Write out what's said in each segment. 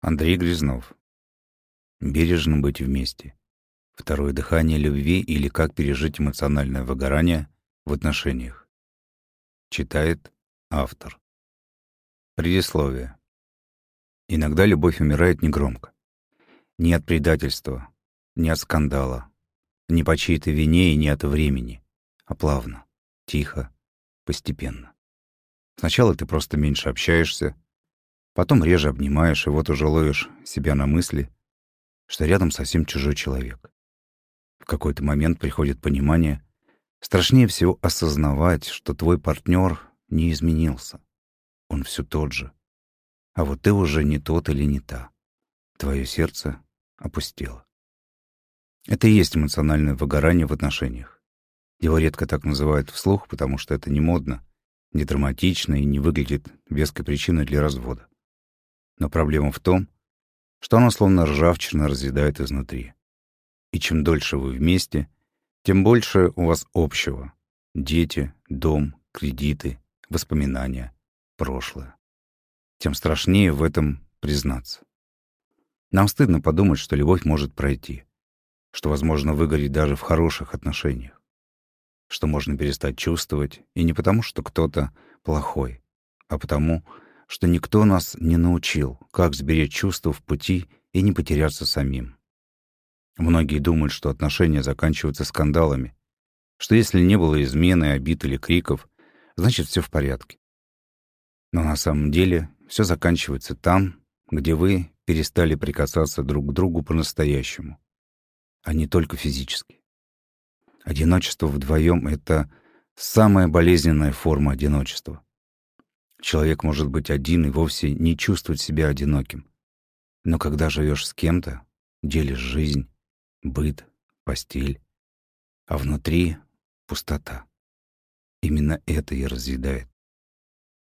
Андрей Грязнов. Бережно быть вместе. Второе дыхание любви или как пережить эмоциональное выгорание в отношениях. Читает автор. Предисловие. Иногда любовь умирает негромко. Не от предательства, не от скандала, не по чьей-то вине и не от времени, а плавно, тихо, постепенно. Сначала ты просто меньше общаешься, потом реже обнимаешь, и вот уже ловишь себя на мысли, что рядом совсем чужой человек. В какой-то момент приходит понимание, страшнее всего осознавать, что твой партнер не изменился. Он все тот же. А вот ты уже не тот или не та. Твое сердце опустело. Это и есть эмоциональное выгорание в отношениях. Его редко так называют вслух, потому что это не модно, не драматично и не выглядит веской причиной для развода. Но проблема в том, что оно словно ржавчина разъедает изнутри. И чем дольше вы вместе, тем больше у вас общего. Дети, дом, кредиты, воспоминания, прошлое. Тем страшнее в этом признаться. Нам стыдно подумать, что любовь может пройти, что возможно выгореть даже в хороших отношениях что можно перестать чувствовать, и не потому, что кто-то плохой, а потому, что никто нас не научил, как сберечь чувства в пути и не потеряться самим. Многие думают, что отношения заканчиваются скандалами, что если не было измены, обид или криков, значит, все в порядке. Но на самом деле все заканчивается там, где вы перестали прикасаться друг к другу по-настоящему, а не только физически. Одиночество вдвоем — это самая болезненная форма одиночества. Человек может быть один и вовсе не чувствовать себя одиноким. Но когда живешь с кем-то, делишь жизнь, быт, постель, а внутри — пустота. Именно это и разъедает.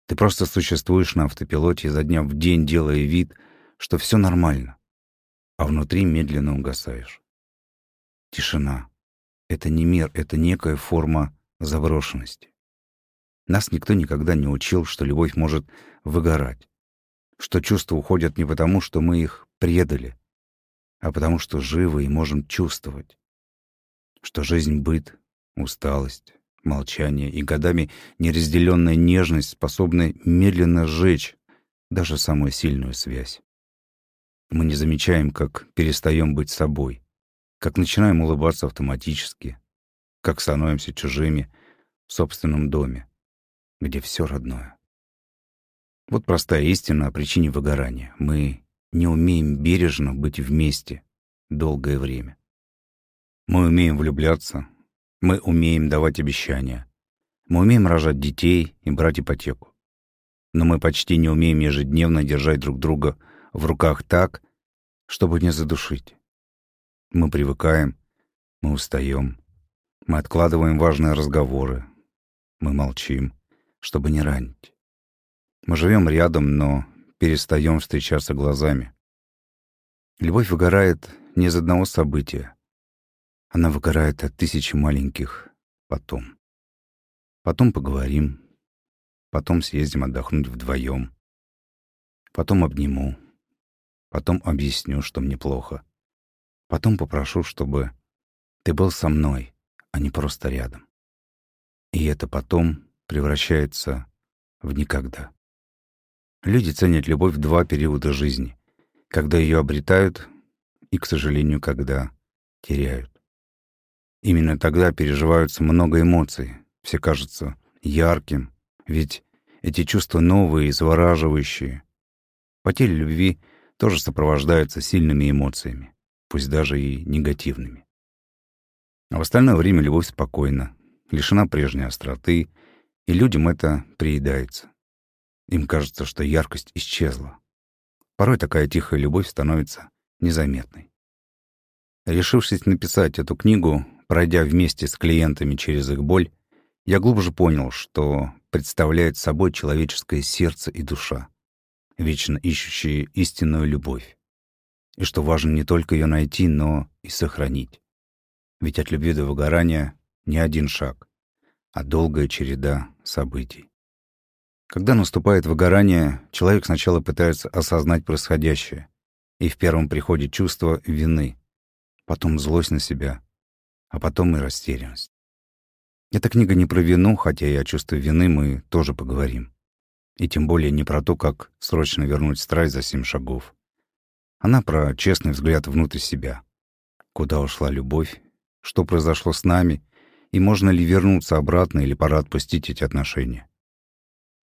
Ты просто существуешь на автопилоте изо дня в день, делая вид, что все нормально, а внутри медленно угасаешь. Тишина, это не мир, это некая форма заброшенности. Нас никто никогда не учил, что любовь может выгорать, что чувства уходят не потому, что мы их предали, а потому что живы и можем чувствовать, что жизнь — быт, усталость, молчание и годами неразделенная нежность способны медленно сжечь даже самую сильную связь. Мы не замечаем, как перестаем быть собой, как начинаем улыбаться автоматически, как становимся чужими в собственном доме, где все родное. Вот простая истина о причине выгорания. Мы не умеем бережно быть вместе долгое время. Мы умеем влюбляться, мы умеем давать обещания, мы умеем рожать детей и брать ипотеку. Но мы почти не умеем ежедневно держать друг друга в руках так, чтобы не задушить. Мы привыкаем, мы устаем, мы откладываем важные разговоры, мы молчим, чтобы не ранить. Мы живем рядом, но перестаем встречаться глазами. Любовь выгорает не из одного события. Она выгорает от тысячи маленьких «потом». Потом поговорим, потом съездим отдохнуть вдвоем, потом обниму, потом объясню, что мне плохо — Потом попрошу, чтобы ты был со мной, а не просто рядом. И это потом превращается в никогда. Люди ценят любовь в два периода жизни. Когда ее обретают и, к сожалению, когда теряют. Именно тогда переживаются много эмоций. Все кажется ярким, ведь эти чувства новые завораживающие. Потеря любви тоже сопровождаются сильными эмоциями пусть даже и негативными. А в остальное время любовь спокойна, лишена прежней остроты, и людям это приедается. Им кажется, что яркость исчезла. Порой такая тихая любовь становится незаметной. Решившись написать эту книгу, пройдя вместе с клиентами через их боль, я глубже понял, что представляет собой человеческое сердце и душа, вечно ищущие истинную любовь и что важно не только ее найти, но и сохранить. Ведь от любви до выгорания не один шаг, а долгая череда событий. Когда наступает выгорание, человек сначала пытается осознать происходящее, и в первом приходит чувство вины, потом злость на себя, а потом и растерянность. Эта книга не про вину, хотя и о чувстве вины мы тоже поговорим. И тем более не про то, как срочно вернуть страсть за семь шагов. Она про честный взгляд внутрь себя. Куда ушла любовь, что произошло с нами, и можно ли вернуться обратно или пора отпустить эти отношения.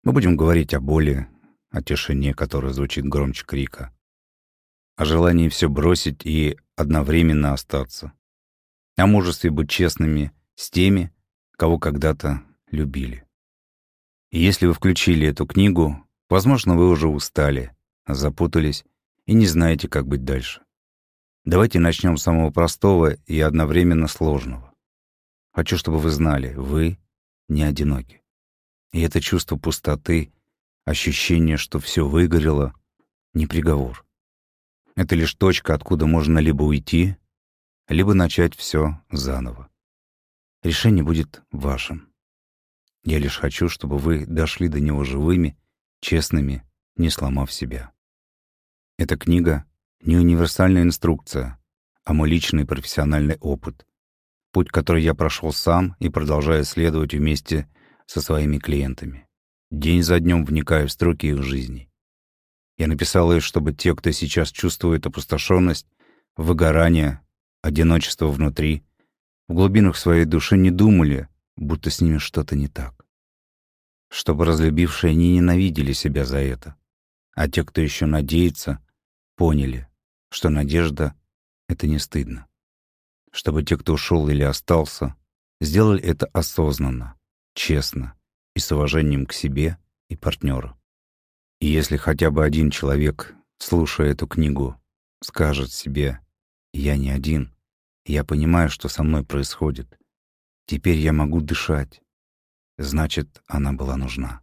Мы будем говорить о боли, о тишине, которая звучит громче крика, о желании все бросить и одновременно остаться, о мужестве быть честными с теми, кого когда-то любили. И если вы включили эту книгу, возможно, вы уже устали, запутались и не знаете, как быть дальше. Давайте начнем с самого простого и одновременно сложного. Хочу, чтобы вы знали, вы не одиноки. И это чувство пустоты, ощущение, что все выгорело, не приговор. Это лишь точка, откуда можно либо уйти, либо начать все заново. Решение будет вашим. Я лишь хочу, чтобы вы дошли до него живыми, честными, не сломав себя. Эта книга — не универсальная инструкция, а мой личный профессиональный опыт. Путь, который я прошел сам и продолжаю следовать вместе со своими клиентами. День за днем вникаю в строки их жизней. Я написал ее, чтобы те, кто сейчас чувствует опустошенность, выгорание, одиночество внутри, в глубинах своей души не думали, будто с ними что-то не так. Чтобы разлюбившие не ненавидели себя за это, а те, кто еще надеется, поняли, что надежда — это не стыдно. Чтобы те, кто ушел или остался, сделали это осознанно, честно и с уважением к себе и партнеру. И если хотя бы один человек, слушая эту книгу, скажет себе «Я не один», «Я понимаю, что со мной происходит», «Теперь я могу дышать», значит, она была нужна.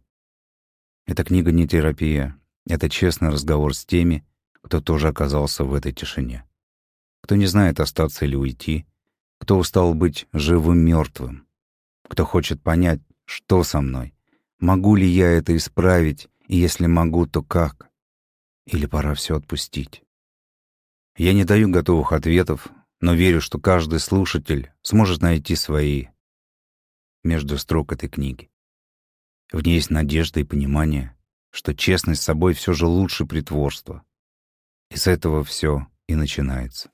Эта книга не терапия, это честный разговор с теми, кто тоже оказался в этой тишине. Кто не знает, остаться или уйти, кто устал быть живым мертвым, кто хочет понять, что со мной, могу ли я это исправить и если могу, то как? Или пора все отпустить? Я не даю готовых ответов, но верю, что каждый слушатель сможет найти свои между строк этой книги. В ней есть надежда и понимание, что честность с собой все же лучше притворства. И с этого все и начинается.